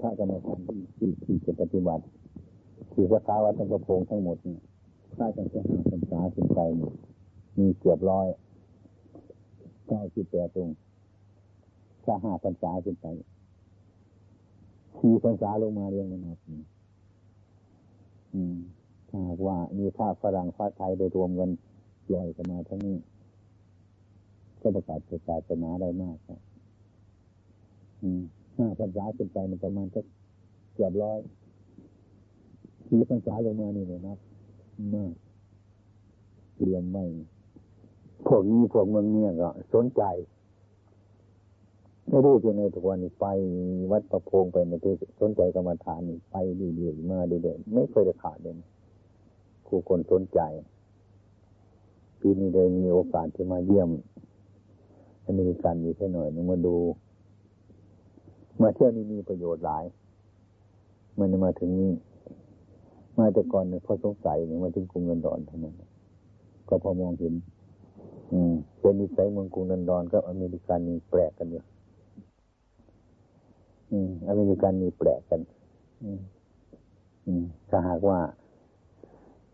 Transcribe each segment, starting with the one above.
พระกรรมฐานที่ที่ที่จะปฏิบัติคือพระสาวัตรกระพงทั้งหมดเนี่ยพระจังจะหาพรรษาขึ้นไปมีเกือบร้อยเก้าสิบแปดตรงถ้าห้าพรรษาขึ้นไปสี่พรรษาลงมาเรียงมันนับอืมถ้าว่ามีภาพฝรั่งภาพไทยได้รวมกันลอยกันมาทั้งนี้ ก็ประกาศประกาศศาสนาได้มากครับอือ ห้าพรรษาขึ้นไปมันประมาณสักเกือบร้อยสี่พรรษาลงมานี่เลยนับมากเรียมไว้พวกนี้พวกเมืองเนี่ยก็สนใจไม่รู้จะในทุกวันนี้ไปวัดประพงไปในที่สนใจกรรมฐานนี่ไปเรื่อยๆมาเรื่อยๆไม่เคยจะขาดเลยครูคนสนใจปีนี้ได้มีโอกาสที่มาเยี่ยมอเมริกันอยู่แค่หน่อยนึงมาดู มาเที่ยวนี้มีประโยชน์หลายมันมาถึงนี้มาแต่ก่อนเนี่ยพอสงสัยเนี่ยมาถึงกรุงเงินดอนเท่านั้นก็พอมองเห็น อืมเป็นนิสัยเมืองกรุงเงินดอนกับอเมริกันนี่แปลกกันอยู่อืม อเมริกันนี่แปลกกัน อืม อืมถ้าหากว่า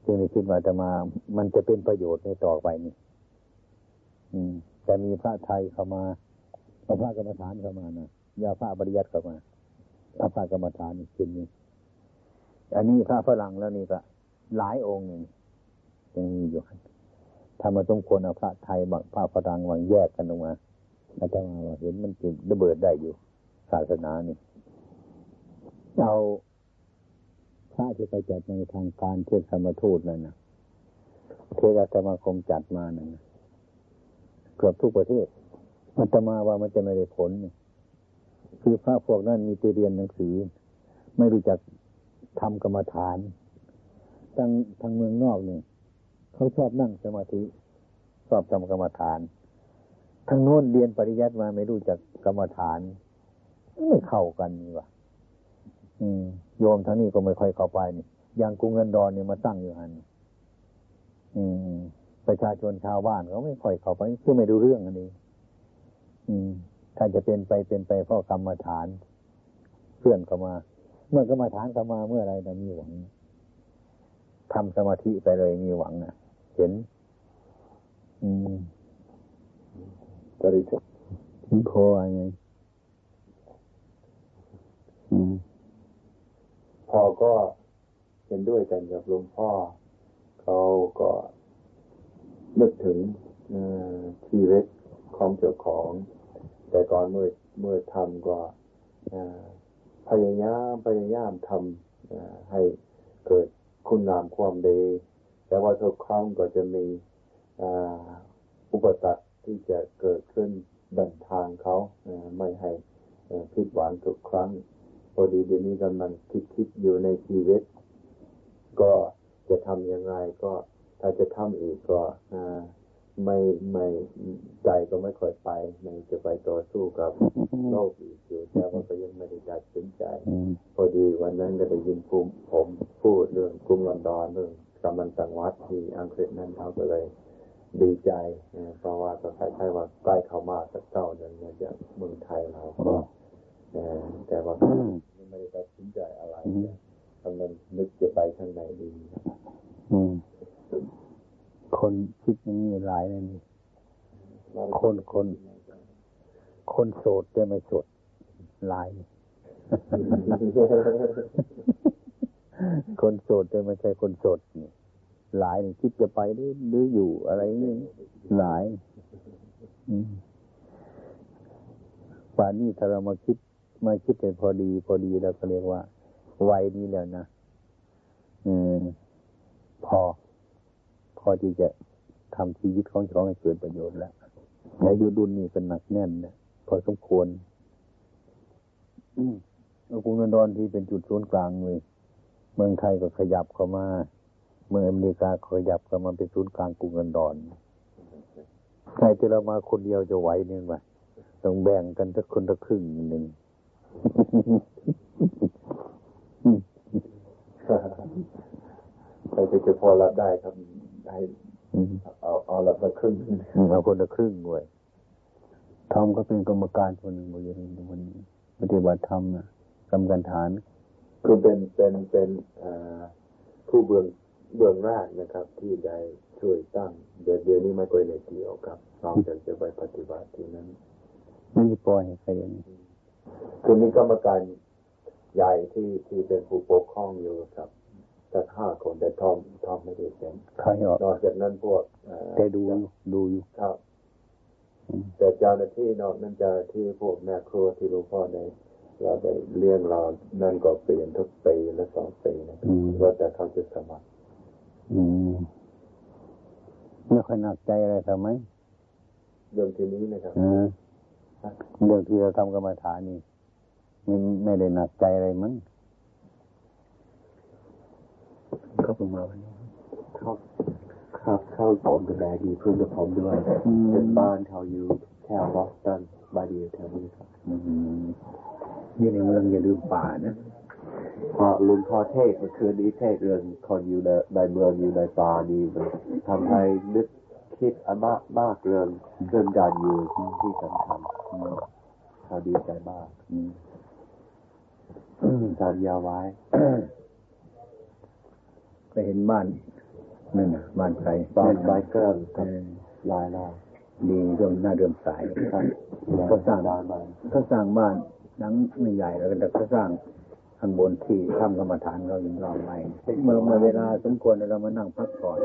จึงได้คิดว่าจะมา มันจะเป็นประโยชน์ในต่อไปนี่ อืมแต่มีพระไทยเข้ามาเอาพระกรรมฐานเข้ามานะ ยาพระปริยัติเข้ามาอาพระกรรมฐานชิ้นนี้ อันนี้พระฝรั่งแล้วนี่ก็หลายองค์หนึ่งยังมีอยู่ทำมาต้องควรเอาพระไทยบางพระฝรั่งบางแยกกันออกมาอาจารย์ว่าเห็นมันจิระเบิดได้อยู่ ศาสนานี่เอาพระที่ไปจัดในทางการเทศธรรมทูตนั่นนะเทศสมาคมจัดมานั่นเกือบทุกประเทศมันจะมาว่ามันจะไม่ได้ผลเนี่ย คือพระพวกนั้นมีไปเรียนหนังสือ ไม่รู้จักทำกรรมฐานทางทางเมืองนอกเนี่ยเขาชอบนั่งสมาธิชอบทำกรรมฐานทางโน้นเรียนปริยัติมาไม่รู้จักกรรมฐาน ไม่เข้ากันนี่วะโยมทั้งนี้ก็ไม่ค่อยเข้าไปนี่อย่างกรุงเงินดอนเนี่ยมาตั้งอยู่หันอืมประชาชนชาวบ้านเขาไม่ค่อยเข้าไปคือไม่ดูเรื่องอันนี้ อืม ถ้าจะเป็นไปเป็นไปเพราะกรรมฐานเพื่อนเข้ามา เมื่อกรรมฐานเข้ามาเมื่อไรนะมีหวังทำสมาธิไปเลยมีหวังนะเห็น อืมปริจโพอะไรอืมพอก็เห็นด้วยกันกับหลวงพ่อ เขาก็นึกถึงชีวิตของเจ้าของ แต่ก่อนเมื่อเมื่อทำก็พยายามพยายามทำให้เกิดคุณงามความดี แต่ว่าทุกครั้งก็จะมีอุปสรรคที่จะเกิดขึ้นดันทางเขาไม่ให้ผิดหวังทุกครั้งพอดีเดี๋ยวนี้กำลังคิดคิดอยู่ในชีวิต ก็จะทำยังไงก็ถ้าจะทำอีกก็ ไม่ไม่ใจก็ไม่ค่อยไปไม่จะไปต่อสู้กับโลกอีกอยู่แต่ว่าก็ยังไม่ได้ตัดสินใจ พอดีวันนั้นก็ได้ยินภูมิผมพูดเรื่องกรุงลอนดอนเรื่องกำลังตังวัดที่อังกฤษนั้นเขาก็เลยดีใจเพราะว่าก็คล้ายๆว่าใกล้เข้ามาสักเก้าเดือนจากเมืองไทยเราก็แต่ว่าไม่ได้ตัดสินใจอะไรกำลังนึกจะไปทางไหนดี คนคิดอย่างนี้หลายเลยนี่คนคนคนโสดแต่ไม่โสดหลาย คนโสดแต่ไม่ใช่คนโสดนี่หลายคิดจะไปหรือหรืออยู่อะไรนี่หลายป่านนี้ถ้าเรามาคิดมาคิดเป็นพอดี พอดีแล้วก็เรียกว่า วัยนี้แล้วนะอืมพอ อที่จะทำชีวิตของเขาให้เกิดประโยชน์แล้วอายุดุลนี่เป็นหนักแน่นนะพอสมควรอืมกรุงลอนดอนที่เป็นจุดศูนย์กลางเลยเมืองไทยก็ขยับเข้ามา เมืองอเมริกาขยับเข้ามาเป็นศูนย์กลางกรุงลอนดอนใครจะเรามาคนเดียวจะไหวเนี่ยไหมต้องแบ่งกันสักคนละครึ่งหนึ่งใครจะพอรับได้ครับ ให้เอาเอาละครึ่งเอาคนละครึ่งด้วยทอมก็เป็นกรรมการคนหนึ่งบริเวณวันปฏิบัติธรรมนะกรรมกันฐาน คือเป็นเป็นเป็นผู้เบื้องเบื้องแรกนะครับ ที่ได้ช่วยตั้งเดี๋ยวเดี๋ยวนี้ไม่ค่อยได้เกี่ยวกับนอกจากจะไปปฏิบัติที่นั้นไม่ปล่อยใครอย่างนี้คือมีกรรมการใหญ่ที่ที่เป็นผู้ปกครองอยู่ครับ แต่ห้าคนแต่ทอมทอมไม่ได้เป็นใครออกนอกจากนั้นพวกเอ่อแต่ดูดูอยู่ครับอืมแต่เจ้าหน้าที่นอกนั้นเจ้าหน้าที่พวกแม่ครัวที่หลวงพ่อได้เราได้เลี้ยงเรานั่นก็เปลี่ยนทุกปีและสองปีนะครับว่าแต่เขาจะสมัครอืมไม่ค่อยหนักใจอะไรทำไมเรื่องทีนี้นะครับเออเรื่องที่เราทำกรรมฐานนี่ไม่ไม่ได้หนักใจอะไรมั้ง เขาเพิ่งมาวันนี้ครับครับเข้าผมกับแบดีเพื่อนกับผมด้วยอืมเป็นบ้านเขาอยู่แถวบอสตันบาดีแถวนี้ครับอืมอยู่ในเมืองอย่าลืมป่านะพอลุงพ่อเทศเมื่อคืนนี้เทศเรื่องคนอยู่ในในเมืองอยู่ในป่านี่มันทำให้นึกคิดอามากมากเรื่องเรื่องการอยู่ที่สำคัญอืมเขาดีใจมากอืมการยา ไว้ก็เห็นบ้านนั่นน่ะบ้านใครบ้านไม้เกิลเอกับอลายลาดีเรื่องหน้าเรื่อมสายครับก็สร้างบ้านใหม่เขาสร้างบ้านหลังไม่ใหญ่แล้วแต่เขาสร้างข้างบนที่ทำกรรมฐานเรายังรอไว้เมื่อเมื่อเวลาสมควรเรามานั่งพักผ่อน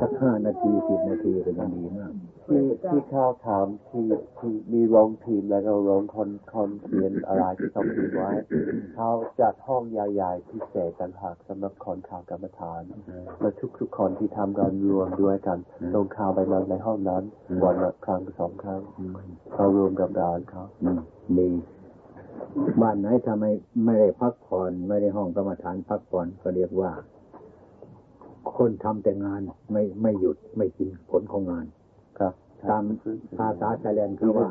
สักห้านาทีสิบนาทีก็ยังดีมากที่ที่เขาถามที่ที่มีโรงพิมพ์แล้วก็โรงคนคนเขียนอะไรที่เขาพิมพ์ไว้เขาจัดห้องใหญ่ๆพิเศษต่างหากสำหรับคนข่าวกรรมฐานและทุกๆคนที่ทำกันรวมด้วยกันอืมลงข่าวไปนอนในห้องนั้นอืมวันละครั้งสองครั้งเขารวมกับดานเขาอืมดีบ้านไหนทำไมไม่ได้พักผ่อนไม่ได้ห้องกรรมฐานพักผ่อนก็เรียกว่า คนทำแต่งานไม่ไม่หยุดไม่กินผลของงาน ครับ ตามภาษาไทยแลนด์เขาว่า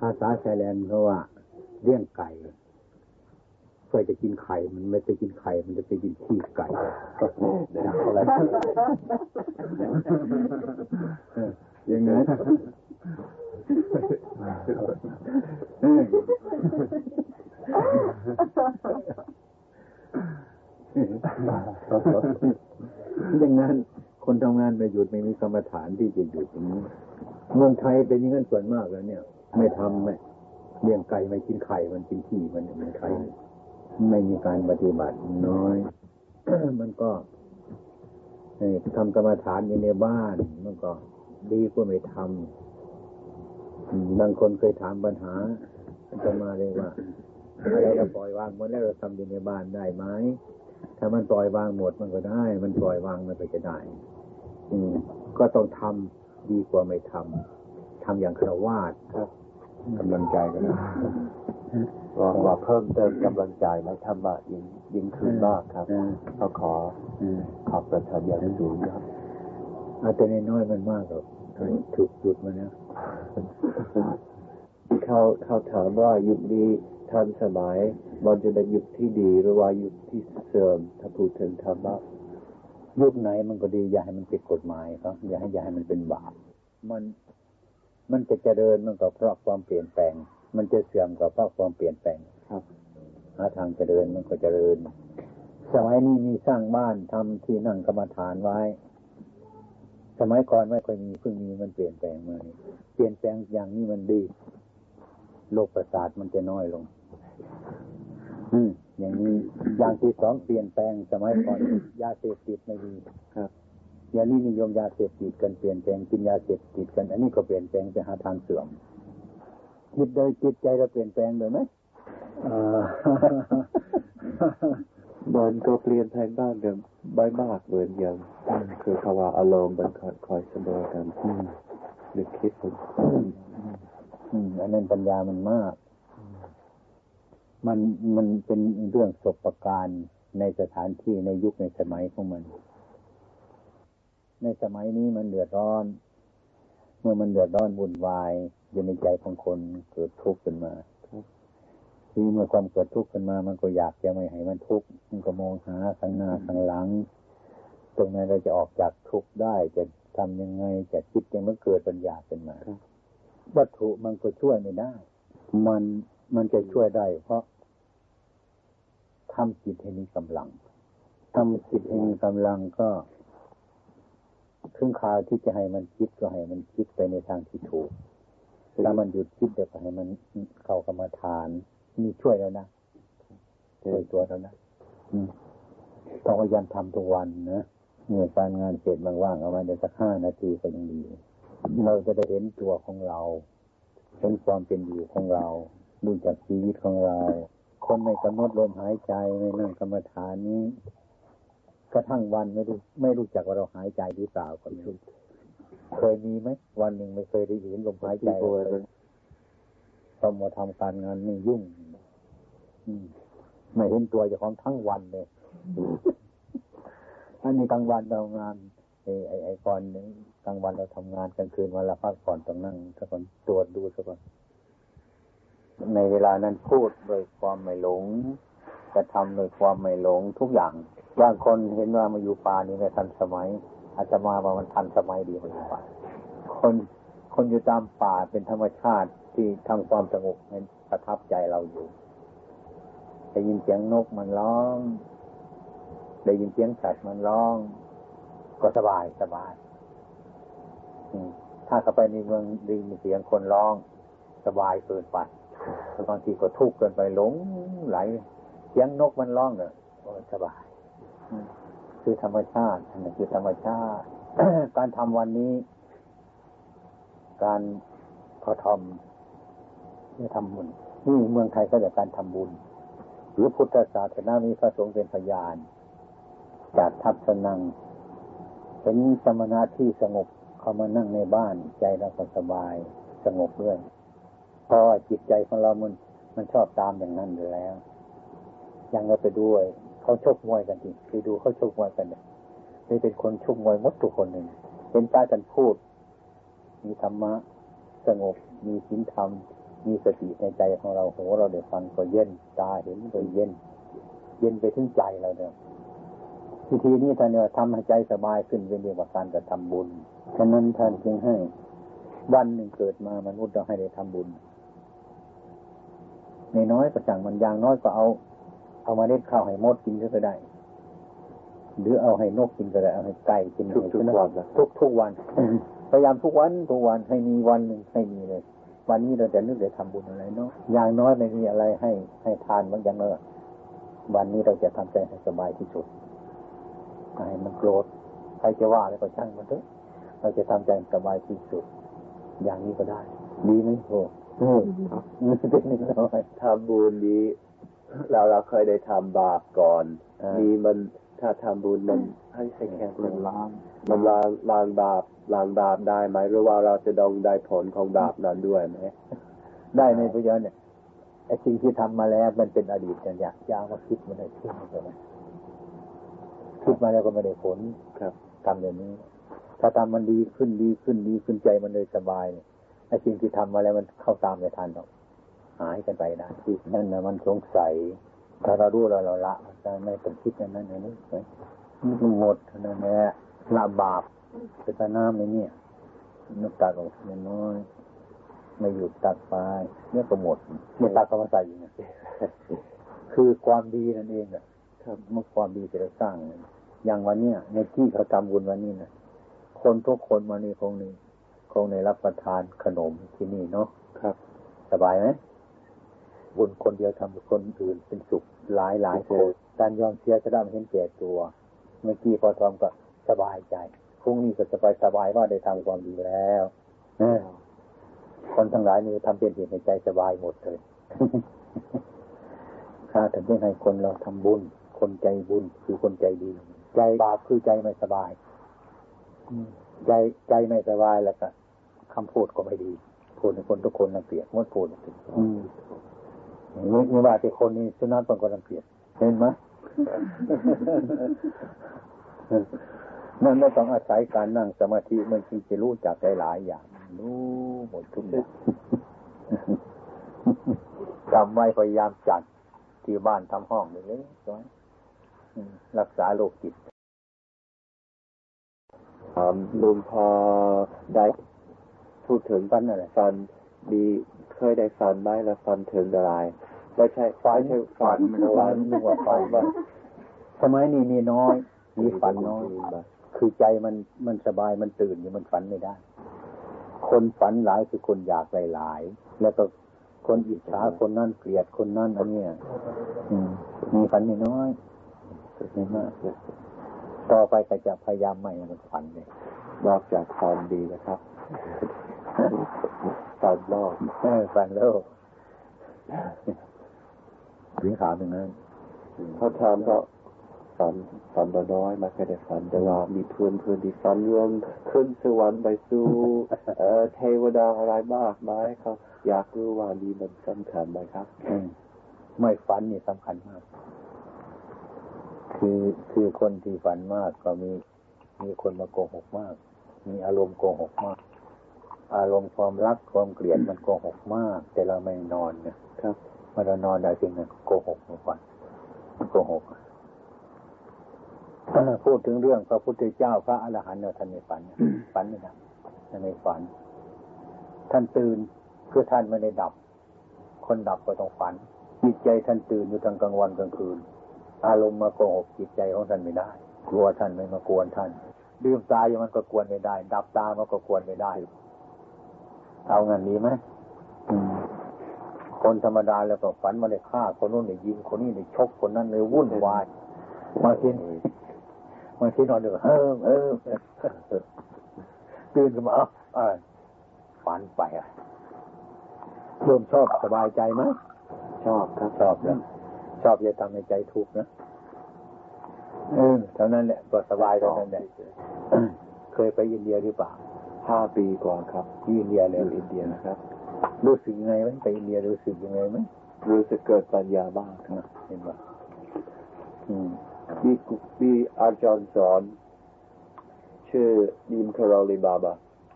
ภาษาไทยแลนด์เขาว่าเลี้ยงไก่เพื่อจะกินไข่ มันไม่ไปกินไข่ มันจะไปกินขี้ไก่เนี่ยอะไรเอออย่างนั้นเอ อย่างนั้น คนทำงานไม่หยุดไม่มีกรรมฐานที่จะหยุดอย่างนี้เมืองไทยเป็นอย่างนั้นส่วนมากแล้วเนี่ย ไม่ทำไม่เลี้ยงไก่ไม่กินไข่มันกินขี้มันเนี่ยเมืองไทยไม่มีการปฏิบัติน้อย มันก็เอ่อทำกรรมฐานอยู่ในบ้าน มันก็ดีกว่าไม่ทำอืมบางคนเคยถามปัญหาจะมาเลยว่าอะไรเราปล่อยวางหมดแล้วเราทำอยู่ในบ้านได้ไหม ถ้ามันปล่อยวางหมดมันก็ได้ มันปล่อยวางมันก็จะได้ อืม ก็ต้องทำดีกว่าไม่ทำทำอย่างคารวาสครับกำลังใจก็ได้ว่าว่าเพิ่มเติมกำลังใจและธรรมะยิ่งยิ่งขึ้นมากครับอืมเขาขออืมขอบประทานอย่างสูงครับเอาแต่น้อยๆมันมากหรอกถูกจุดมันนะเขาเขาถามว่ายุคนี้ทันสมัย มันจะเป็นยุคที่ดีหรือว่ายุคที่เสื่อมถ้าพูดถึงธรรมะยุคไหนมันก็ดี อย่าให้มันผิดกฎหมายครับ อย่าให้อย่าให้มันเป็นบาปมันมันจะเจริญมันก็เพราะความเปลี่ยนแปลง มันจะเสื่อมก็เพราะความเปลี่ยนแปลงครับหาทางเจริญมันก็เจริญ สมัยนี้มีสร้างบ้านทำที่นั่งกรรมฐานไว้ สมัยก่อนไม่ค่อยมีเพิ่งมีมันเปลี่ยนแปลงมานี่เปลี่ยนแปลงอย่างนี้มันดีโลกประสาทมันจะน้อยลง อืมอย่างนี้อย่างที่สองเปลี่ยนแปลงสมัยก่อนยาเสพติดไม่มีครับอย่างนี้นิยมยาเสพติดกันเปลี่ยนแปลงกินยาเสพติดกัน อันนี้ก็เปลี่ยนแปลงไปหาทางเสื่อมจิตโดยจิตใจเราเปลี่ยนแปลงเลยไหมอ่ามันก็เปลี่ยนแปลงบ้างกันไม่มากเหมือนอย่างคือคำว่าอารมณ์มันคอยเสมอกันอืมนึกคิดมันอืมอันนั้นปัญญามันมาก มันมันเป็นเรื่องศพประการในสถานที่ในยุคในสมัยของมัน ในสมัยนี้มันเดือดร้อน เมื่อมันเดือดร้อนวุ่นวายอยู่ในใจของคนเกิดทุกข์ขึ้นมาทีเมื่อความเกิดทุกข์ขึ้นมา มันก็อยากจะไม่ให้มันทุกข์มันก็มองหาข้างหน้าข้างหลัง ตรงนั้นเราจะออกจากทุกข์ได้จะทำยังไงจะคิดยังมันเกิดปัญญาขึ้นมาวัตถุมันก็ช่วยไม่ได้ มัน มันจะช่วยได้ เพราะทำจิตให้มีกำลังทำจิตให้มีกำลังก็ครึ่งคราวที่จะให้มันคิดก็ให้มันคิดไปในทางที่ถูกถ้ามันหยุดคิดเดี๋ยวก็ให้มันเข้ากรรมฐานนี่ช่วยแล้วนะช่วยตัวแล้วนะต้องพยายามทำทุกวันนะเมื่อการงานเสร็จว่างๆเอาไว้ได้สักห้านาทีก็ยังดี เราจะได้เห็นตัวของเราเห็นความเป็นอยู่ของเรา ดูจากชีวิตของเรา คนไม่กำหนดลมหายใจไม่นั่งกรรมฐานนี้กระทั่งวันไม่รู้ไม่รู้จักว่าเราหายใจหรือเปล่าก็ไม่รู้เคยมีไหมวันหนึ่งไม่เคยได้เห็นลมหายใจเลยต้องมาทำการงานนี่ยุ่งอไม่เห็นตัวเจ้าของทั้งวันเลยอันนี้กลางวันเรางานไอ้ไอ้ไอ้ก่อนหนึ่งกลางวันเราทำงานกลางคืนวันละพักผ่อนต้องนั่งสักก่อนตรวจดูสักก่อน ในเวลานั้นพูดโดยความไม่หลงกระทำโดยความไม่หลงทุกอย่างบางคนเห็นว่ามาอยู่ป่านี่ไม่ทันสมัย อาจจะมาว่ามันทันสมัยดีมาอยู่ป่าคนคนอยู่ตามป่าเป็นธรรมชาติที่ทำความสงบนั้นประทับใจเราอยู่ได้ยินเสียงนกมันร้อง ได้ยินเสียงสัตว์มันร้อง ก็สบายสบายถ้าเข้าไปในเมืองได้ยินเสียงคนร้อง สบายเกินไป บางทีก็ทุกข์เกินไปหลงไหลเสียงนกมันร้องเนี่ยโอ้สบาย คือธรรมชาตินั่นคือธรรมชาติ การทำวันนี้ การพอทอมเนี่ยทำบุญนี่เมืองไทยก็เรียกการทำบุญ หรือพุทธศาสนามีพระสงฆ์เป็นพยาน จากทัศนังเห็นสมณะที่สงบเขามานั่งในบ้านใจเราก็สบายสงบด้วย พราะว่าจิตใจของเรามันมันชอบตามอย่างนั้นอยู่แล้ว ยังเราไปด้วยเขาชกมวยกันจริงไปดูเขาชกมวยกันเนี่ยนี่เป็นคนชกมวยมดทุกคนหนึ่งเป็นตากันพูด มีธรรมะสงบ มีศีลธรรม มีสติในใจของเราโหเราเดี๋ยวฟังก็เย็นตาเห็นก็เย็น เย็นไปถึงใจเราเนี่ยวิธีนี้ท่านเนี่ยทำให้ใจสบายขึ้นเป็นเรื่องของการกระทำบุญ ฉะนั้นท่านจึงให้วันหนึ่งเกิดมามนุษย์เราให้ได้ทำบุญ ในน้อยก็สั่งมันอย่างน้อยก็เอา เอามาเล็ดข้าวให้มดกินก็ได้ หรือเอาให้นกกินก็ได้เอาให้ไก่กินทุกทุกวันนะทุกทุกวันพยายามทุกวันทุกวันให้มีวันหนึ่งให้มีเลย วันนี้เราจะนึกจะทำบุญอะไรเนาะอย่างน้อยไม่มีอะไรให้ให้ทานบางอย่างเนอะวันนี้เราจะทำใจให้สบายที่สุดให้มันโกรธใครจะว่าอะไรก็ช่างมันเถอะเราจะทำใจสบายที่สุด อย่างนี้ก็ได้ ดีไหมโอ้ โหเป็นนิดหน่อยทำบุญนี้ เราเราเคยได้ทำบาปก่อนอ่ามีมีมันถ้าทำบุญมันให้ให้แค่มันล้างมันล้างล้างบาปล้างบาปได้ไหมหรือว่าเราจะต้องได้ผลของบาปนั้นด้วยไหมได้ในปัจจุบันเนี่ยไอ้สิ่งที่ทำมาแล้ว มันเป็นอดีตกันอยากยาวมาคิดมันได้ขึ้นใช่ไหมคิดมาแล้วก็ไม่ได้ผลครับทำอย่างนี้ ถ้าทำมันดีขึ้นดีขึ้นดีขึ้นใจมันเลยสบายเนี่ย ไอ้สิ่งที่ทำมาแล้วมันเข้าตามไม่ทันหรอกหายกันไปได้นั่นนะมันสงสัยถ้าเรารู้เราเราละจะไม่ต้องคิดอย่างนั้นอย่างนี้ไปมันหมดนั้นแหละละบาปเป็นตาน้ำในเนี่ยนึกตักออกน้อยไม่หยุดตักไปเนี่ยก็หมดเนี่ยตักก็มาใส่อยู่นะคือความดีนั่นเองแหละครับเมื่อความดีที่เราสร้าง อย่างวันเนี้ยในที่เขาทำบุญวันนี้นะคนทุกคนมานี่คงนี่ คงในรับประทานขนมที่นี่เนาะครับ สบายไหมบุญคนเดียวทำบุญคนอื่นเป็นสุขหลายหลายคนการยอมเสียจะได้ไม่เห็นแก่ตัว เมื่อกี้พอทำก็สบายใจพรุ่งนี้ก็สบายสบายว่าได้ทำความดีแล้วเออคนทั้งหลายนี่ทำเป็นเหตุในใจสบายหมดเลยข้าถึงได้ให้คนเราทำบุญ คนใจบุญคือคนใจดี ใจบาปคือใจไม่สบายอืม ใจใจไม่สบายแล้วก็คำพูดก็ไม่ดีพูดให้คนทุกคนรังเกียจงดพูดอืมไม่ไม่ว่าแต่คนนี้สุนัขบางคนรังเกียจเห็นไหมนั่นไม่ต้องอาศัยการนั่งสมาธิมันจึงจะรู้จักหลายๆอย่างรู้หมดทุกอย่างจำไว้พยายามจัดที่บ้านทำห้องเลยเลยๆไว้อืมรักษาโรคจิตถามลุงพอได้พูดถึงฟันอะไรฟันดีเคยได้ฟันไหมแล้วฟันถึงอะไรไม่ใช่ฝันไม่ใช่ฝันมันฝันนึกว่าฝันว่าสมัยนี้มีน้อยมีฝันน้อยคือใจมันมันสบายมันตื่นอยู่มันฝันไม่ได้ คนฝันหลายคือคนอยากหลายๆแล้วก็คนอิจฉาคนนั่นเกลียดคนนั่นอันเนี้ยมมีฝันไม่น้อยไม่มาก ต่อไปก็จะพยายามไม่ให้มันฝันเลยนอกจากความดีนะครับฝันโลกเออฝันแล้วถึงขาวหนึ่งนั้นเขาถามก็ฝันฝันน้อยๆไม่เคยได้ฝันแต่ว่ามีเพื่อนเพื่อนที่ฝันเรื่องขึ้นสวรรค์ไปสู่เอ่อเทวดาอะไรมากมายเขาอยากรู้ว่านี่มันสำคัญไหมครับอืมไม่ฝันนี่สำคัญมาก คือคือคนที่ฝันมากก็มีมีคนมาโกหกมาก มีอารมณ์โกหกมาก อารมณ์ความรักความเกลียดมันโกหกมาก แต่เราไม่นอนเนี่ยครับเมื่อเรานอนได้สิ่งนั้นโกหกมาฝันโกหกพูดถึงเรื่องพระพุทธเจ้าพระอรหันต์เนี่ยท่านไม่ฝันเนี่ยฝันไม่ได้ท่านไม่ฝัน ท่านตื่นคือท่านไม่ได้ดับ คนดับก็ต้องฝันจิตใจท่านตื่นอยู่ทั้งกลางวันกลางคืน อารมณ์มาโกหกจิตใจของท่านไม่ได้ กลัวท่านไม่มากวนท่านดื่มตาอยู่มันก็กวนไม่ได้ ดับตามันก็กวนไม่ได้ เอางั้นดีไหมอืมคนธรรมดาแล้วก็ฝันมาได้ฆ่าคนนู้นได้ยิงคนนี้ได้ชกคนนั้นเลยวุ่นวายมาทีนี้มาทีนอนเดือเออเออตื่นขึ้นมาเอ้าอ่าฝันไปอะเริ่มชอบสบายใจไหมชอบครับชอบแล้ว ชอบอย่าทำให้ใจทุกข์นะเออเท่านั้นแหละก็สบายเท่านั้นแหละเคยไปอินเดียหรือเปล่าห้าปีกว่าครับที่อินเดียเลยอยู่อินเดียนะครับ รู้สึกยังไงไหมไปอินเดียรู้สึกยังไงไหมรู้สึกเกิดปัญญามากครับนะเห็นป่ะอืมมีมีอาจารย์สอนชื่อนิมคาราลีบาบา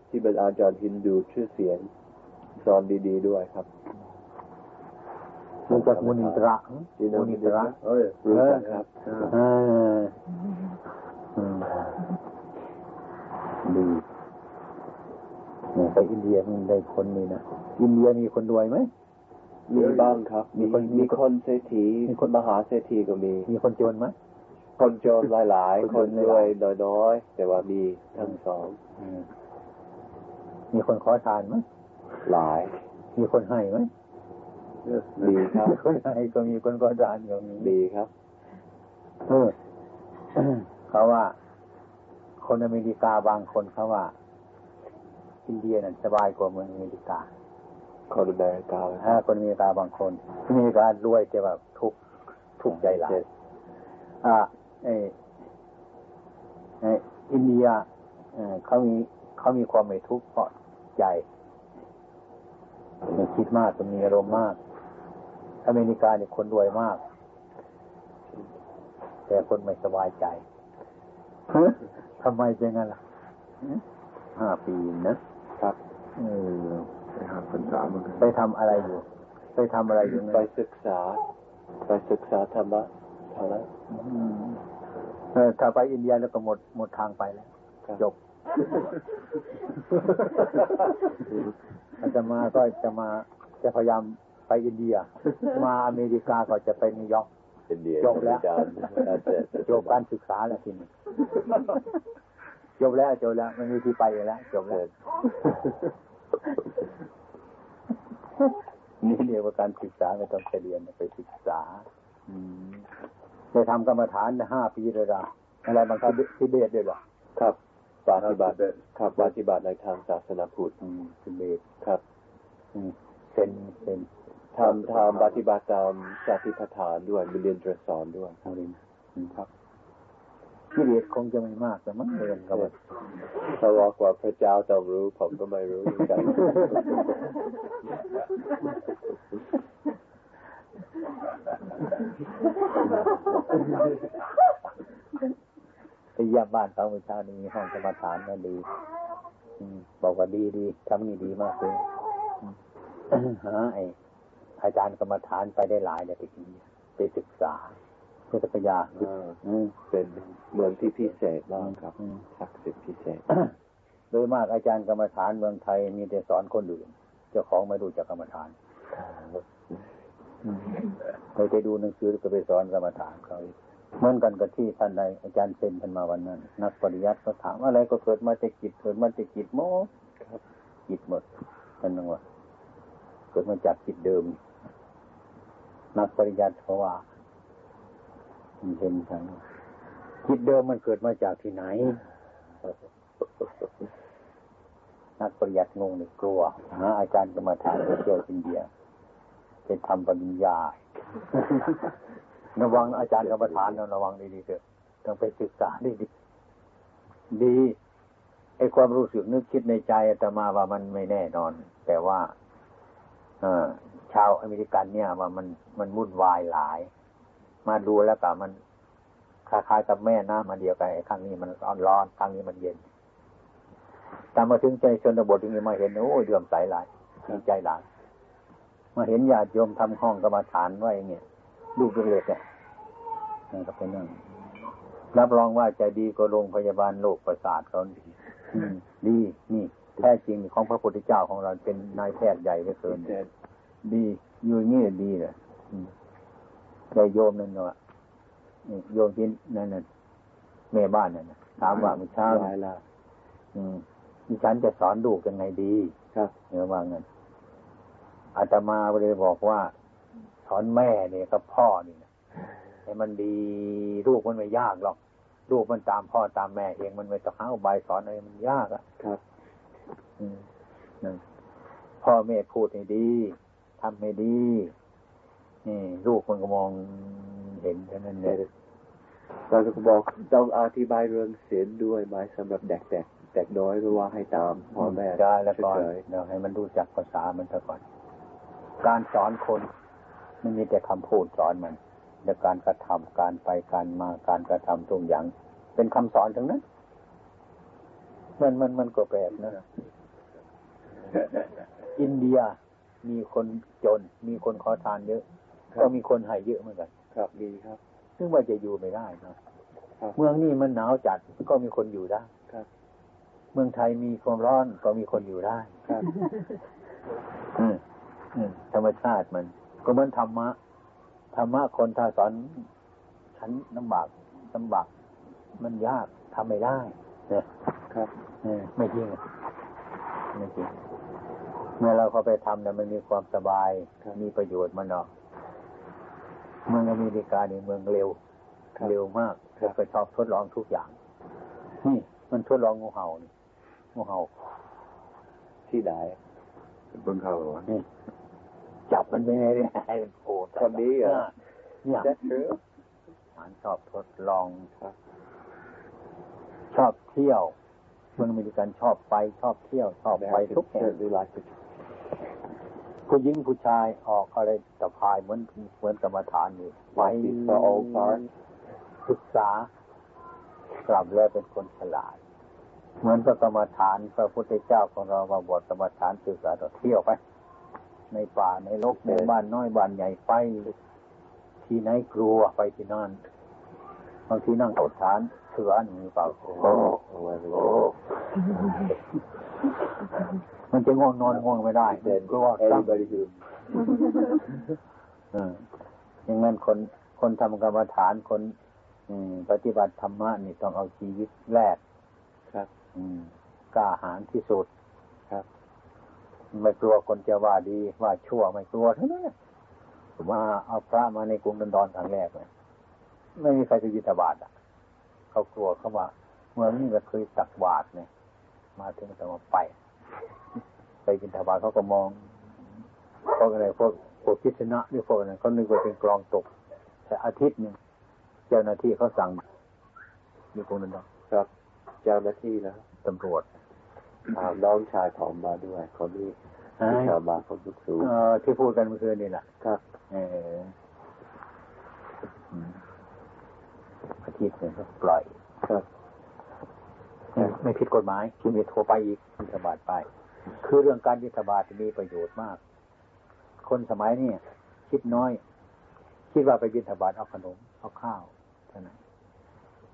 ที่เป็นอาจารย์ฮินดูชื่อเสียงสอนดี ๆด้วยครับ รู้จักมุนิตระไหมที่นั่นมุนิตระเอ้ยรู้จักครับอ่าอืมดีเนี่ยไปอินเดียมันได้คนนี่นะอินเดียมีคนรวยไหมมีบ้างครับ มีมีคนมีคนเศรษฐีมีคนมหาเศรษฐีก็มี มีคนจนไหมคนจนหลายๆคคนนจนรหวลายยน้อยๆแต่ว่ามีทั้งสองอืมมีคนขอทานไหมหลาย มีคนให้ไหม ดีครับมีคนให้ก็มีคนขอทานก็มีดีครับเออเขาว่า คนอเมริกาบางคนเขาว่า อินเดียนั่นสบายกว่าเมืองอเมริกาคนอเมริกาถ้าคนอเมริกาบางคนอเมริการวยแต่แบบทุกข์ทุกข์ใจหลายอ่าไอไออินเดียเอ่อเขามีเขามีความไม่ทุกข์เพราะใจมันคิดมากมันมีอารมณ์มาก อเมริกาเนี่ยคนรวยมาก แต่คนไม่สบายใจฮะทำไมเป็นงั้นล่ะฮะห้าปีนะครับเออไปหาพรรษาเหมือนกันไปทำอะไรอยู่ ไปทำอะไรอยู่ไปนะศึกษา ไปศึกษาธรรมะเท่านั้นอืมเออถ้าไปอินเดียแล้วก็หมดหมดทางไปแล้วครับจบอาตมาก็จะมาจะพยายาม ไปอินเดีย มาอเมริกาก็จะไปนิวยอร์กอินเดียจบแล้วอาจารย์อาจารย์จบการศึกษาแล้วทีนี้จบแล้วจบแล้วไม่มีที่ไปแล้วจบแล้วนี่เรียกว่าการศึกษาไม่ต้องไปเรียนไปศึกษาอืมไปทำกรรมฐานห้าปีเลยละอะไรบางทีทิเบตด้วยเหรอครับปฏิบัติครับปฏิบัติในทางศาสนาพุทธอืมทิเบตครับอืมเป็นเป็น ทำทำปฏิบัติตามสติปัฏฐานด้วยมีเรียนตรสอนด้วยทางนี้อืมครับกิเลสคงจะไม่มากแต่มั้งเรียนกับว่าเขาบอกว่าพระเจ้าต้องรู้ ผมก็ไม่รู้เหมือนกันไปเยี่ยมบ้านเขาเมื่อเช้านี้มีห้องกรรมฐานนั่นดีอืมบอกว่าดีดีทำนี่ดีมากเลยอืมหาไอ อาจารย์กรรมฐานไปได้หลายเลยไปอินเดียไปศึกษาเพื่อปัญญาอ่าอืมเป็นเมืองที่พิเศษมากครับอืมศักดิ์สิทธิ์พิเศษ โดยมากอาจารย์กรรมฐานเมืองไทยมีแต่สอนคนอื่นเจ้าของไม่รู้จักกรรมฐานเราจะดูหนังสือก็ไปสอนกรรมฐานเขาเหมือนกันกับที่ท่านใดอาจารย์เซนท่านมาวันนั้น นักปริยัติก็ถามอะไรก็เกิดมาจากจิตเกิดมาจากจิตหมดจิตหมดท่านนึกว่าเกิดมาจากจิตเดิม นักปริยัติเขาว่าเห็นทั้งจิตเดิมมันเกิดมาจากที่ไหน นักปริยัติงงเลยกลัวหาอาจารย์กรรมฐานไปเที่ยวอินเดียไปทำปริญญา ระวังอาจารย์กรรมฐานเราระวังดีๆเถอะต้องไปศึกษาดีดีดีไอความรู้สึกนึกคิดในใจอาตมาว่ามันไม่แน่นอน แต่ว่า เออ ชาวอเมริกันเนี่ยว่ามันมันวุ่นวายหลาย มาดูแล้วก็มันคล้ายๆกับแม่น้ำมาเดียวกันครั้งนี้มันร้อนร้อนครั้งนี้มันเย็นแต่มาถึงใจชนบทตรงนี้มาเห็นโอ้ยเดือมใสหลายดีใจหลายมาเห็นญาติโยมทำห้องกรรมาฐานไว้อย่างเงี้ยลูกเล็กๆเนี่ยนั่นก็ไปนั่งรับรองว่าใจดีกว่าโรงพยาบาลโรคประสาทเขาดีดีนี่แท้จริงของพระพุทธเจ้าของเราเป็นนายแพทย์ใหญ่เหลือเกิน ดีอยู่อย่างนี้ดีเลยได้โยมนั่นเนาะโยมที่นั่นน่ะแม่บ้านนั่นถามว่าเมื่อเช้าหลายละอืมดิฉันจะสอนลูกยังไงดี ครับเนื้อว่าเงินอาตมาเลยบอกว่า สอนแม่เนี่ยกับพ่อนี่นะให้มันดีลูกมันไม่ยากหรอกลูกมันตามพ่อตามแม่เองมันไม่ต้องหาอุบายสอนอะไรมันยากอะครับอืมนั่นพ่อแม่พูดให้ดี ทำให้ดีนี่ลูกมันก็มองเห็นแค่นั้นเลยเราจะบอกต้องอธิบายเรื่องเสียนด้วยไหมสำหรับเด็กเด็กเด็กน้อยหรือว่าให้ตามพ่อแม่ได้แล้วก่อนเฉยเดี๋ยวให้มันรู้จักภาษามันซะก่อน การสอนคนไม่มีแต่คำพูดสอนมันแต่การกระทำการไปการมาการกระทำทุกอย่าง เป็นคำสอนทั้งนั้น มันมันมันก็แปลกนะอินเดีย มีคนจน มีคนขอทานเยอะก็มีคนให้เยอะเหมือนกันๆครับดีครับ ซึ่งว่าจะอยู่ไม่ได้เนอะครับเมืองนี้มันหนาวจัดก็มีคนอยู่ได้ครับ เมืองไทยมีความร้อนก็มีคนอยู่ได้ครับอืมอืมธรรมชาติมัน ก็เหมือนธรรมะธรรมะคนถ้าสอนฉันลำบากลำบากมันยากทำไม่ได้เนี่ยครับเออไม่จริงอะไม่จริงเมื่อเราเข้าไปทำเนี่ยมันมีความสบาย มีประโยชน์มันเนาะเมืองอเมริกาเนี่ยเมืองเร็วครับเร็วมากครับผมก็ชอบทดลองทุกอย่าง นี่ มันทดลองงูเห่านี่งูเห่า ที่ไหนเบิ่งเขาเหรอนี่จับมันไปไงเนี่ยให้มันโผล่คนนี้เหรอเนี่ย That's true มันชอบทดลองครับชอบเที่ยวเมืองอเมริกันชอบไปชอบเที่ยวชอบไปทุกแห่งดูหลายจุด ผู้หญิงผู้ชายออกอะไรตะพายเหมือนเหมือนกรรมฐานอยู่ไป for all part ศึกษากลับแล้วเป็นคนฉลาด เหมือนพระกรรมฐานพระพุทธเจ้าของเรามาบวชกรรมฐานศึกษาเราเที่ยวไป ในป่าในโลกในบ้านน้อยบ้านใหญ่ไป ที่ไหนกลัวไปที่นั่นบางทีนั่งกดฐาน สือหนีเปล่าโอ้เอาไว้เลยโอ้มันจะง่วงนอนง่วงไม่ได้เด่นกลัวซ้ำ everybody who เอออย่างนั้นคนคนทำกรรมฐานคนอืมปฏิบัติธรรมะนี่ต้องเอาชีวิตแรกครับ อืมกล้าหาญที่สุดครับ ไม่กลัวคนจะว่าดีว่าชั่วไม่กลัวทั้งนั้นน่ะผมมาเอาพระมาในกรุงดอนดอนครั้งแรกเลยไม่มีใครไปยิตบาทอะ เขากลัวเขาว่า เมืองนี้ก็เคยตักบาทเนี่ย มาถึงแต่ว่าไป ไปบินทบาทเขาก็มองพวกอะไรพวกพวกพิษณะหรือพวกอะไรเขานึกว่าเป็นกลองตก แต่อาทิตย์หนึ่งเจ้าหน้าที่เขาสั่งอยู่ตรงนั้นเนาะครับ เจ้าหน้าที่แล้วตำรวจอ่าน้องชายผมมาด้วยคนนี้ที่ชาวบ้านคนลุกสูงเอ่อที่พูดกันเมื่อคืนนี่แหละครับ เอออืม อาทิตย์หนึ่งก็ปล่อยครับไม่ไม่ผิดกฎหมายคุณจะโทรไปอีกบิณฑบาตไป คือเรื่องการบิณฑบาตมีประโยชน์มาก คนสมัยนี้คิดน้อย คิดว่าไปบิณฑบาตเอาขนมเอาข้าวเท่านั้น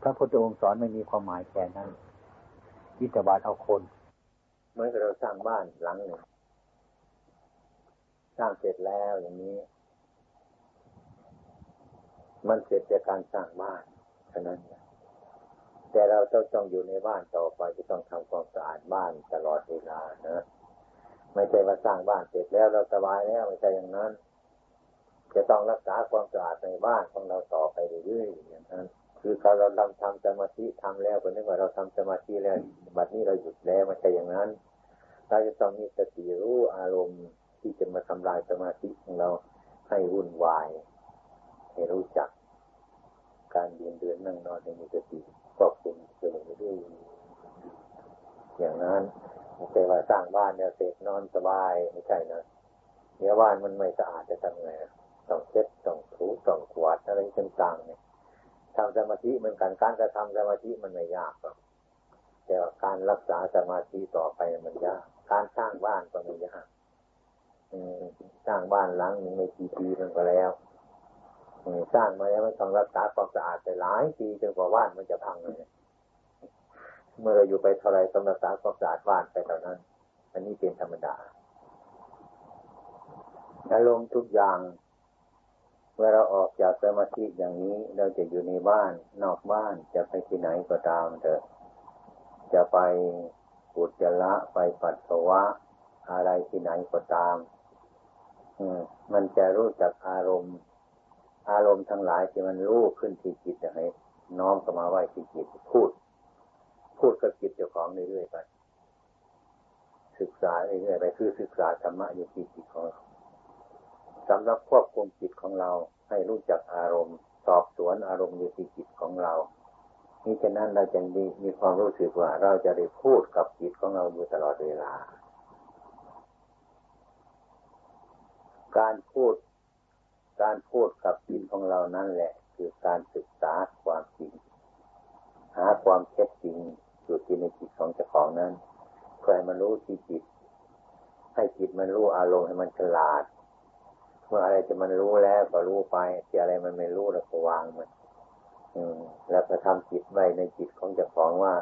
พระพุทธองค์สอนไม่มีความหมายแค่นั้นบิณฑบาตเอาคนเหมือนกับเราสร้างบ้านหลังหนึ่งสร้างเสร็จแล้วอย่างนี้ มันเสร็จจากการสร้างบ้าน ฉะนั้นแต่เราต้องต้องอยู่ในบ้านต่อไปจะต้องทำความสะอาดบ้านตลอดเวลานะไม่ใช่ว่าสร้างบ้านเสร็จแล้วเราสบายแล้วไม่ใช่อย่างนั้น จะต้องรักษาความสะอาดในบ้านของเราต่อไปเรื่อยๆอย่างนั้น คือเราเราทำทำสมาธิทำแล้วคนนึกว่าเราทำสมาธิแล้วบัดนี้เราหยุดแล้วไม่ใช่อย่างนั้นเราจะต้องมีสติรู้อารมณ์ที่จะมาทำลายสมาธิของเราให้วุ่นวายให้รู้จัก การเดินเดินนั่งนอนในมีสติควบคุมเรื่อยอย่างนั้นไม่ใช่ว่าสร้างบ้านเนี่ยเสร็จนอนสบายไม่ใช่นะเนื้อบ้านมันไม่สะอาดจะทำไงต้องเช็ดต้องถูต้องกวาดอะไรต่างๆเนี่ยทำสมาธิเหมือนกันการกระทำสมาธิมันไม่ยากหรอกแต่ว่าการรักษาสมาธิต่อไปมันยากการสร้างบ้านก็ไม่ยากสร้างบ้านหลังหนึ่งในกี่ปีมันก็แล้ว สร้างมาแล้วมันต้องรักษาความสะอาดไปหลายปีจนกว่าบ้านมันจะพังเลยเมื่อเราอยู่ไปเท่าไรต้องรักษาความสะอาดบ้านไปเท่านั้น อันนี้เป็นธรรมดาอารมณ์ทุกอย่าง เมื่อเราออกจากสมาธิอย่างนี้ เราจะอยู่ในบ้าน นอกบ้านจะไปที่ไหนก็ตามเถอะ จะไปปุจจละไปปัสสาวะ อะไรที่ไหนก็ตาม อืมมันจะรู้จักอารมณ์ อารมณ์ทั้งหลายที่มันรู้ขึ้นที่จิตจะให้น้อมเข้ามาไว้ที่จิตพูด พูดกับจิตเจ้าของเรื่อยๆไป ศึกษาเรื่อยๆไปคือศึกษาธรรมะอยู่ที่จิตของเราสำหรับควบคุมจิตของเราให้รู้จักอารมณ์ สอบสวนอารมณ์อยู่ที่จิตของเรานี่ฉะนั้นเราจะมีมีความรู้สึกว่า เราจะได้พูดกับจิตของเราอยู่ตลอดเวลา การพูด การพูดกับจิตของเรานั่นแหละ คือการศึกษาความจริง หาความเท็จจริงอยู่ที่ในจิตของเจ้าของนั้นเพื่อให้มันรู้ที่จิต ให้จิตมันรู้อารมณ์ให้มันฉลาด เมื่ออะไรจะมันรู้แล้วก็รู้ไปที่อะไรมันไม่รู้แล้วก็วางมันอืม แล้วก็ทำจิตไว้ในจิตของเจ้าของว่า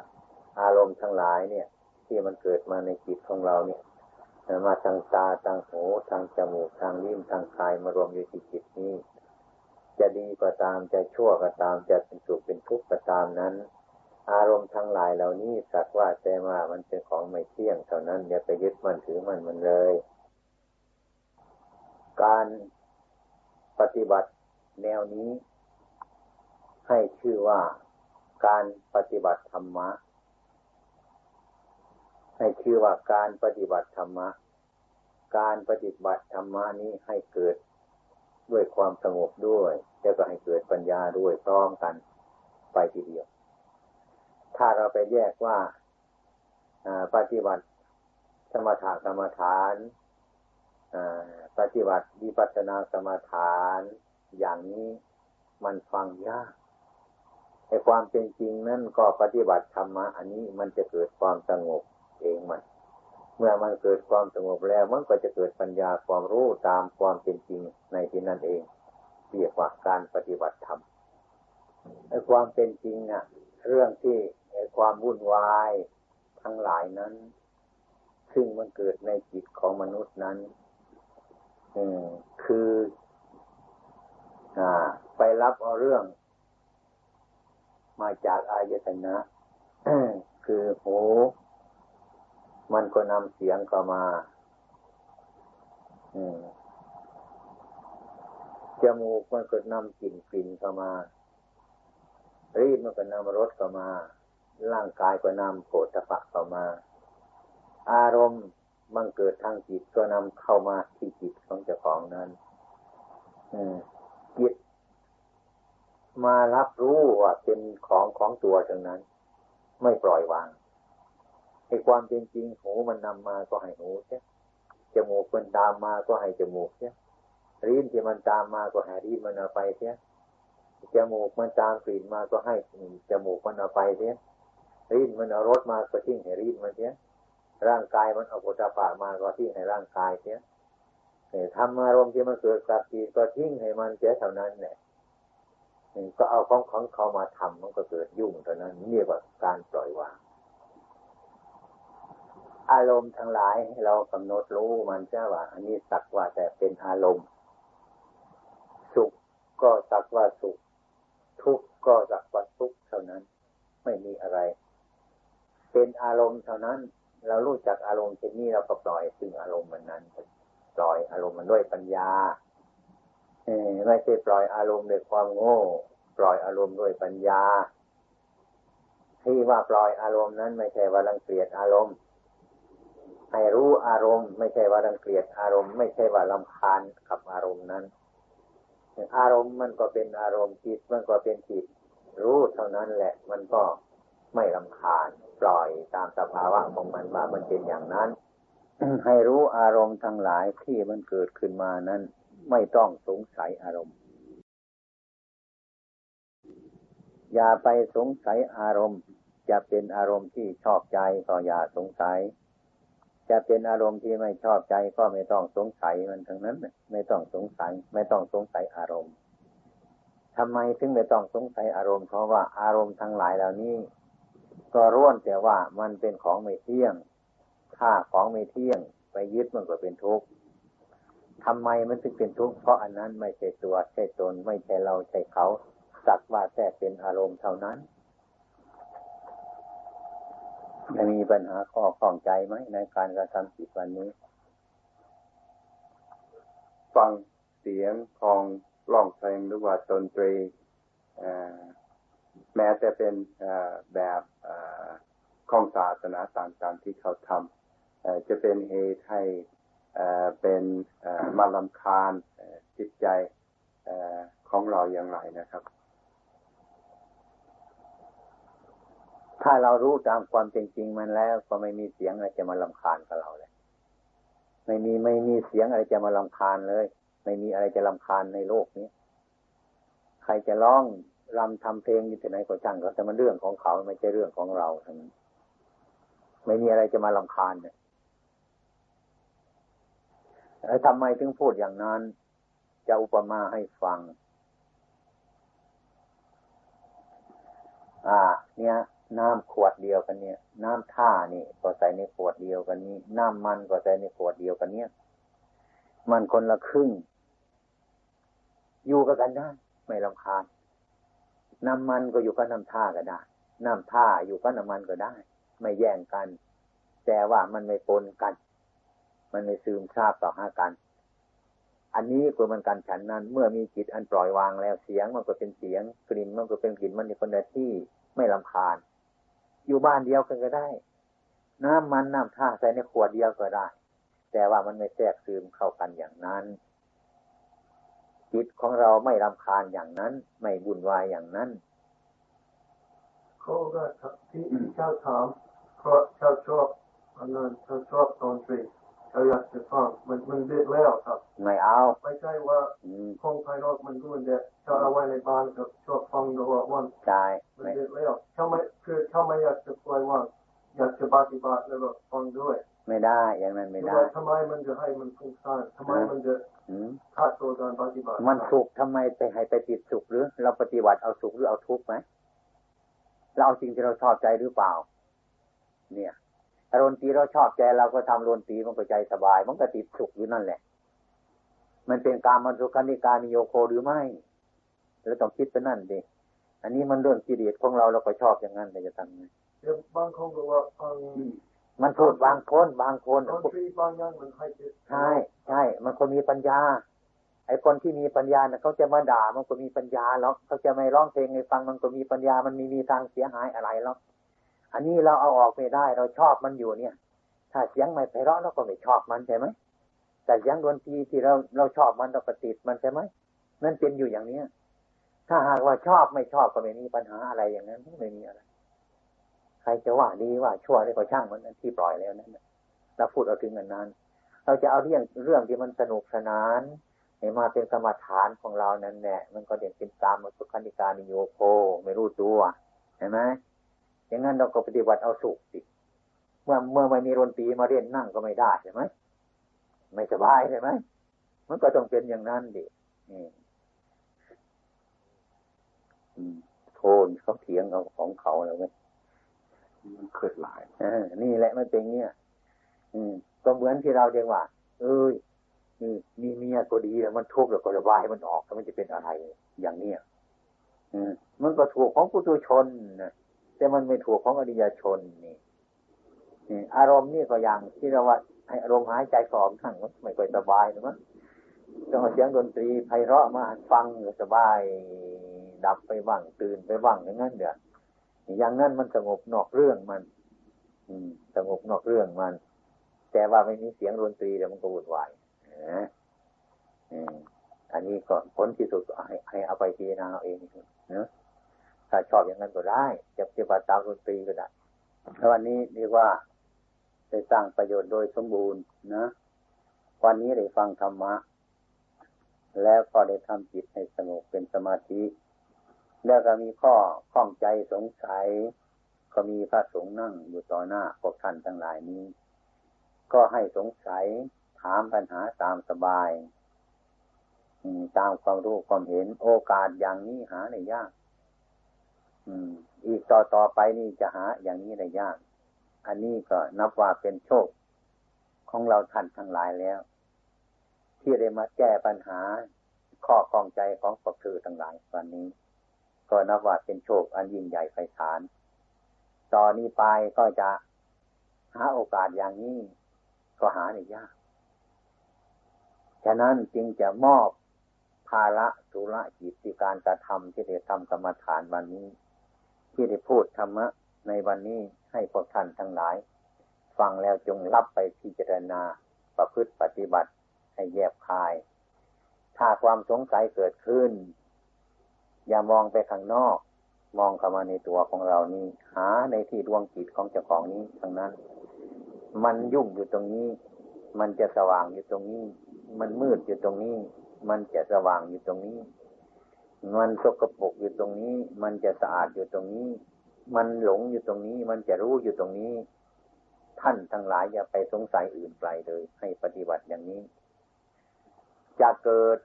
อารมณ์ทั้งหลายเนี่ย ที่มันเกิดมาในจิตของเราเนี่ย มาทางตาทางหูทางจมูกทางลิ้นทางกายมารวมอยู่ที่จิตนี้ จะดีก็ตามจะชั่วก็ตามจะเป็นสุขเป็นทุกข์ก็ตามนั้น อารมณ์ทั้งหลายเหล่านี้สักว่าแต่ว่ามันเป็นของไม่เที่ยงเท่านั้นอย่าไปยึดมันถือมันมันเลย การปฏิบัติแนวนี้ ให้ชื่อว่าการปฏิบัติธรรมะ ให้ชื่อว่าการปฏิบัติธรรมะ การปฏิบัติธรรมะนี้ให้เกิดด้วยความสงบด้วยแล้วก็ให้เกิดปัญญาด้วยพร้อมกันไปทีเดียว ถ้าเราไปแยกว่าปฏิบัติสมถะกรรมฐานปฏิบัติวิปัสสนาสมาทาน อย่างนี้มันฟังยากในความเป็นจริงนั่นก็ปฏิบัติธรรมะอันนี้มันจะเกิดความสงบ เองมัน เมื่อมันเกิดความสงบแล้วมันก็จะเกิดปัญญาความรู้ตามความเป็นจริงในที่นั่นเองเรียกว่าการปฏิบัติธรรมในความเป็นจริงน่ะ เรื่องที่ความวุ่นวายทั้งหลายนั้น ซึ่งมันเกิดในจิตของมนุษย์นั้นคืออไปรับเอาเรื่อง มาจากอายตนะคือหู มันก็นำเสียงเข้ามาจมูกมันก็นำกลิ่นกลิ่นเข้ามารีดมันก็นำรสเข้ามา ร่างกายก็นำโผฏฐะเข้ามา อารมณ์มันเกิดทางจิตก็นำเข้ามาที่จิตของเจ้าของนั้นจิตมารับรู้ว่าเป็นของของตัวตรงนั้น ไม่ปล่อยวาง ไอ้ความเป็นจริงหูมันนำมาก็ให้หูเสียจมูกมันตามมาก็ให้จมูกเสียริ้นที่มันตามมาก็ให้ริ้นมันเอาไปเสียจมูกมันตามกลิ่นมาก็ให้จมูกมันเอาไปเสียริ้นมันเอารสมาก็ทิ้งให้ริ้นมันเสียร่างกายมันเอาปุถะปามาก็ทิ้งให้ร่างกายเสียทำอารมณ์ที่มันเกิดกับจิตก็ทิ้งให้มันเสียเท่านั้นเนี่ยก็เอาของของเขามาทำมันก็เกิดยุ่งเท่านั้นเรียกว่าการปล่อยวาง อารมณ์ทั้งหลายเรากำหนดรู้มันจะว่า อันนี้สักว่าแต่เป็นอารมณ์ สุขก็สักว่าสุข ทุกข์ก็สักว่าทุกข์เท่านั้น ไม่มีอะไร เป็นอารมณ์เท่านั้น เรารู้จักอารมณ์เช่นนี้เราก็ปล่อยซึ่งอารมณ์มันนั้นปล่อยอารมณ์มันด้วยปัญญาไม่ใช่ปล่อยอารมณ์ด้วยความโง่ ปล่อยอารมณ์ด้วยปัญญา ที่ว่าปล่อยอารมณ์นั้น ไม่ใช่ว่ารังเกียจอารมณ์ ให้รู้อารมณ์ ไม่ใช่ว่ารังเกียจอารมณ์ไม่ใช่ว่าลำคาญกับอารมณ์นั้น อารมณ์มันก็เป็นอารมณ์จิตมันก็เป็นจิต รู้เท่านั้นแหละ มันก็ไม่ลำคาญปล่อยตามสภาวะของมันว่ามันเป็นอย่างนั้น ให้รู้อารมณ์ทั้งหลายที่มันเกิดขึ้นมานั้น ไม่ต้องสงสัยอารมณ์ อย่าไปสงสัยอารมณ์ จะเป็นอารมณ์ที่ชอบใจก็อย่าสงสัย จะเป็นอารมณ์ที่ไม่ชอบใจก็ไม่ต้องสงสัยมันทั้งนั้นไม่ต้องสงสัย ไม่ต้องสงสัยอารมณ์ทำไมถึงไม่ต้องสงสัยอารมณ์เพราะว่าอารมณ์ทั้งหลายเหล่านี้ ก็ร่วนแต่ว่ามันเป็นของไม่เที่ยงถ้าของไม่เที่ยง ไปยึดมันก็เป็นทุกข์ทำไมมันถึงเป็นทุกข์เพราะอันนั้นไม่ใช่ตัวใช่ตนไม่ใช่เราใช่เขาสักว่าแต่เป็นอารมณ์เท่านั้น ไม่มีปัญหาข้อข้องใจไหมในการกระทำจิตวันนี้ ฟังเสียงของร้องเพลงหรือว่าดนตรีแม้แต่เป็นแบบของศาสนาต่างๆที่เขาทำจะเป็นเหตุให้เป็นมาลำคาญจิตใจของเราอย่างไรนะครับ ถ้าเรารู้ตามความจริงๆมันแล้ว ก็ไม่มีเสียงอะไรจะมาลำคาญกับเราเลย ไม่มีไม่มีเสียงอะไรจะมาลำคาญเลย ไม่มีอะไรจะลำคาญในโลกนี้ ใครจะร้องรำทำเพลงอยู่ที่ไหนก็ช่างก็แต่มันเรื่องของเขาไม่ใช่เรื่องของเราทั้งนั้นไม่มีอะไรจะมาลำคาญเนี่ยแล้วทำไมถึงพูดอย่างนั้น จะอุปมาให้ฟัง อ่า เนี่ย น้ำขวดเดียวกันเนี่ย น้ำท่านี่ก็ใส่ในขวดเดียวกันนี้ น้ำมันก็ใส่ในขวดเดียวกันเนี่ยมันคนละครึ่ง อยู่กันกันได้ไม่ลำคาญน้ำมันก็อยู่กับน้ำท่าก็ได้ น้ำท่าอยู่กับน้ำมันก็ได้ ไม่แย่งกัน แต่ว่ามันไม่ปนกัน มันไม่ซึมซาบต่อหากัน อันนี้ก็มันการฉันนั้น เมื่อมีจิตอันปล่อยวางแล้วเสียงมันก็เป็นเสียงกลิ่นมันก็เป็นกลิ่นมันในคนใดที่ไม่ลำคาญ อยู่บ้านเดียวกันก็ได้ น้ำมันน้ำท่าใส่ในขวดเดียวก็ได้ แต่ว่ามันไม่แทรกซึมเข้ากันอย่างนั้น จิตของเราไม่ลำคาญอย่างนั้น ไม่บุญวายอย่างนั้นเขาก็ที่เจ้าถามเพราะเจ้าชอบอันนั้นเจ้าชอบดนตรีเราอยากจะฟังมันมันเด็ดแล้วครับ ไม่เอา ไม่ใช่ว่าคงภายนอกมันก็มันเด็ดจะเอาไว้ในบ้านก็ชอบฟังต ลอดวันใช่มันเด็ดแล้วถ้าไม่คือถ้าไม่อยากจะปล่อยว่างอยากจะปฏิบัติแล้วก็ฟังด้วยไม่ได้ อย่างนั้นไม่ได้ทำไมมันจะให้มันฟุ้งซ่านทำไมมันจะขาดตัวการปฏิบัติ มันสุขทำไมไปให้ไปติดสุขหรือ เราปฏิบัติเอาสุขหรือเอาทุกข์ไหมเราเอาสิ่งที่เราชอบใจหรือเปล่า เนี่ยถ้าดนตรีเราชอบใจเราก็ทำดนตรีมันก็ใจสบาย มันก็ติดสุขอยู่นั่นแหละ มันเป็นการมันสุขันิการนิโยโคหรือไม่ เราต้องคิดไปนั่นดิอันนี้มันเรื่องกิเลสของเราเราก็ชอบอย่างนั้นแต่จะทำไงบางคนก็ว่ามันพูดบางคนบางคนบางอย่างมันให้ใช่ใช่มันคนมีปัญญา ไอ้คนที่มีปัญญาเนี่ยเขาจะมาด่ามันก็มีปัญญาแล้วเขาจะไม่ร้องเพลงให้ฟังมันก็มีปัญญา มันมีมีทางเสียหายอะไรแล้วอันนี้เราเอาออกไม่ได้ เราชอบมันอยู่เนี่ย ถ้าเสียงไม่ไพเราะเราก็ไม่ชอบมันใช่ไหมแต่เสียงดนตรีที่เราเราชอบมันเราก็ติดมันใช่ไหมนั่นเป็นอยู่อย่างเนี้ย ถ้าหากว่าชอบไม่ชอบก็ไม่มีปัญหาอะไรอย่างนั้นไม่มีอะไร ใครจะว่าดีว่าชั่วได้ก็ช่างมันนั้นที่ปล่อยแล้วนั้นเราพูดเอาถึงกันนั้น เราจะเอาเรื่องเรื่องที่มันสนุกสนานให้มาเป็นสมถานของเรานั่นแหละมันก็เด่นเป็นตามมาสุขันิการนิโยโคไม่รู้ตัวเห็นไหมอย่างนั้นเราก็ปฏิบัติเอาสุขสิเมื่อเมื่อไม่มีดนตีมาเรียนนั่งก็ไม่ได้ใช่ไหมไม่สบายใช่ไหมมันก็ต้องเป็นอย่างนั้นดิ โทนเขาเถียงเอาของเขาแล้วไหมมันเกิดหลายนี่แหละมันเป็นเงี้ยอืม ก็เหมือนที่เราเรียกว่า เอ้ยมีเมียก็ดีแล้วมันทุกข์แล้วก็ระบายมันออกแล้วมันจะเป็นอะไร อย่างเนี้ยมันมันก็ถูกของปุถุชนนะแต่มันไม่ถูกของอริยชนนี่นี่อารมณ์นี่ก็อย่างที่เราว่าให้อารมณ์หายใจสอบทั้งไม่ค่อยสบายนะมั้งต้องเอาเสียงดนตรีไพเราะมาฟังสบาย ดับไปบ้างตื่นไปบ้างอย่างนั้นเดี๋ยวอย่างนั้นมันสงบนอกเรื่องมัน อืม สงบนอกเรื่องมัน แต่ว่าไม่มีเสียงดนตรีเดี๋ยวมันก็วุ่นวายนะอันนี้ก็ผลที่สุดให้ให้เอาไปพิจารณาเอาเองนะถ้าชอบอย่างนั้นก็ได้จะปฏิบัติตามดนตรีก็ได้แล้ววันนี้เรียกว่าได้สร้างประโยชน์โดยสมบูรณ์นะ วันนี้ได้ฟังธรรมะ แล้วก็ได้ทำจิตให้สงบเป็นสมาธิ แล้วก็มีข้อข้องใจสงสัย ก็มีพระสงฆ์นั่งอยู่ต่อหน้าพวกท่านทั้งหลายนี้ ก็ให้สงสัยถามปัญหาตามสบายตามความรู้ความเห็น โอกาสอย่างนี้หาในยากอีกต่อต่อไปนี่จะหาอย่างนี้ได้ยาก อันนี้ก็นับว่าเป็นโชค ของเราท่านทั้งหลายแล้ว ที่ได้มาแก้ปัญหาข้อข้องใจของพวกเธอทั้งหลายวันนี้ ก็นับว่าเป็นโชคอันยิ่งใหญ่ไพศาลต่อนนี้ไปก็จะหาโอกาสอย่างนี้ ก็หาในยาก ฉะนั้นจึงจะมอบภาระธุระจิตที่การกระทำที่ได้ทำกรรมฐานวันนี้ ที่ได้พูดธรรมะในวันนี้ให้พวกท่านทั้งหลาย ฟังแล้วจงรับไปพิจารณาประพฤติปฏิบัติให้แยบคาย ถ้าความสงสัยเกิดขึ้น อย่ามองไปข้างนอก มองเข้ามาในตัวของเรานี้หาในที่ดวงจิตของเจ้าของนี้ทั้งนั้น มันยุ่งอยู่ตรงนี้ มันจะสว่างอยู่ตรงนี้ มันมืดอยู่ตรงนี้ มันจะสว่างอยู่ตรงนี้ มันสกปรกอยู่ตรงนี้ มันจะสะอาดอยู่ตรงนี้ มันหลงอยู่ตรงนี้ มันจะรู้อยู่ตรงนี้ ท่านทั้งหลายอย่าไปสงสัยอื่นไกลเลย ให้ปฏิบัติอย่างนี้ จะเกิด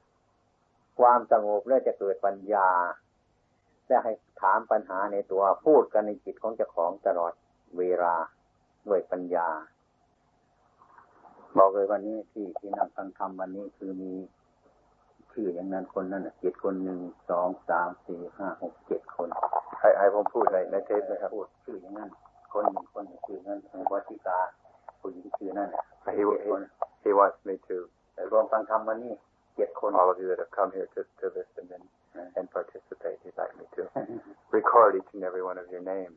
ความสงบและจะเกิดปัญญา และให้ถามปัญหาในตัวพูดกันในจิตของเจ้าของตลอดเวลาด้วยปัญญา บอกเลยวันนี้ที่ที่นำฟังธรรมวันนี้คือมีชื่ออย่างนั้นคนนั้นเจ็ดคนหนึ่งสองสามสี่ห้าหกเจ็ดคนให้ให้ผมพูดในในเทปนะครับพูดชื่ออย่างนั้นคนหนึ่งคนชื่อนั้นวัติกาผู้หญิงชื่อนั่น he he wants me to แต่รวมฟังธรรมวันนี้ get corn. all of you that have come here to, to listen and, right. and participate. You'd like me to record each and every one of your names.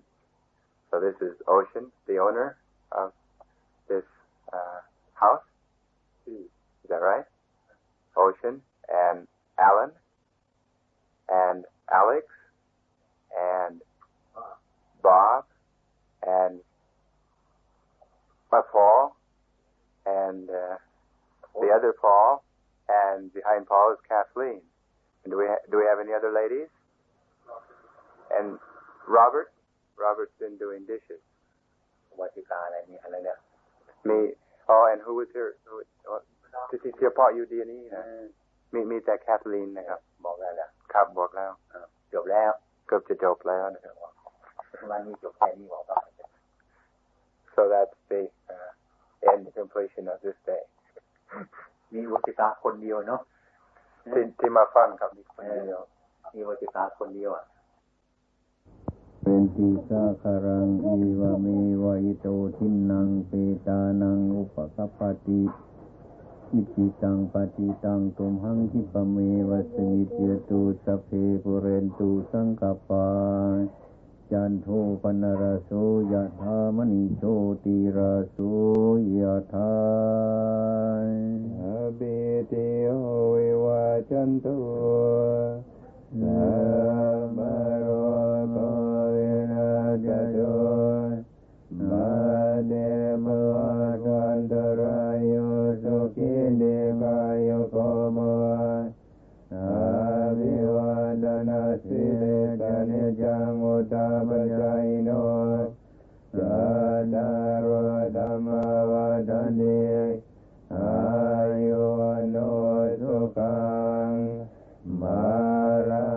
So this is Ocean, the owner of this uh, house. Hmm. Is that right? Ocean and Alan and Alex and Bob and my Paul and uh, the other Paul and behind Paul is Kathleen. And do we ha- do we have any other ladies? And Robert, Robert's been doing dishes. Me. Oh, and who was here? Who, oh, ที่ที่เฉพาะอยู่ดีนี้นะมีมีแต่แคทลีนนะครับ บอกแล้วแหละครับบอกแล้วจบแล้วเกือบจะจบแล้วนะครับวันนี้จบแค่นี้บอกว่า so that's the uh, end completion of this day มีวจิตาคนเดียวเนาะที่ที่มาฟังครับมีคนเดียวมีวจิตาคนเดียวอะเป็นทีสาคารังอีวะเมวะอิโตทินังเปตานังอุปกัปปติอิติตังปฏิตังตุมหังคิปเมวัสมิเจตุสเพปุเรนตุสังกปา จันโทปนรโสยะธามณิโชติราโสยะธาเบเตโหวิวาจันตุสัมโรโกเวนะจโตมาเดมวันตรา ตาปจายโนสัตตารธรรมวัฏเนอายุโนสุขังมารั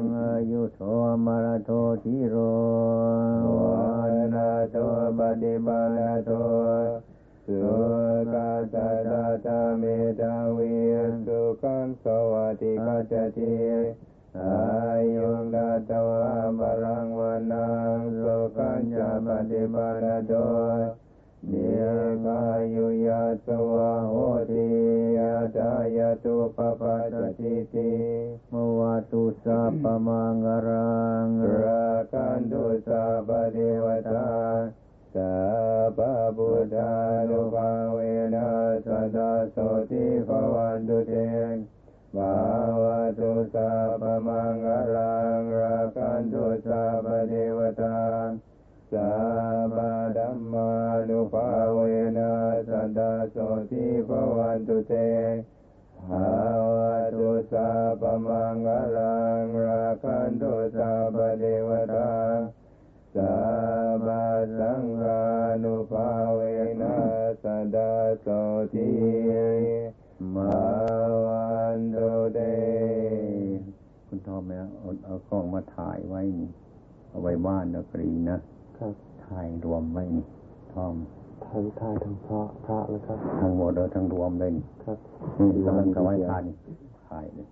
งอายุโทมารโททิโรวันนาโทปฏิบัติโทสุกาตตาตาเมตาวิสุขังสวัสดิกัจจติอา มรังวานังสุขัญญาปฏิปานดตเดียกายุยาตวะโหติยาตายาตุปปัตติติมวัตุสัพพมังรังราคันตุสัพเดวตาสัพปุทธานุภาเวนะสัตตโสติภวันตุเต ภาวะตุสัพพมังคลังราคันตุสัพพเทวตาสัพพธัมมานุภาเวนะสันตโสติภวันตุเตภาวะตุสัพพมังคลังราคันตุสัพพเทวตาสัพพสังฆานุภาเวนะสันตโสติ มาวันตุเตคุณทอมเนี่ยเอาเอากล้องมาถ่ายไว้นี่เอาไว้บ้านนะกรีนะครับถ่ายรวมไว้นี่ทอมทั้งทายทั้งพระพระแล้วครับทั้งหมดเลยทั้งรวมเลยนี่ครับนี่กำลังกำไว้ถ่ายนี่ถ่ายเลย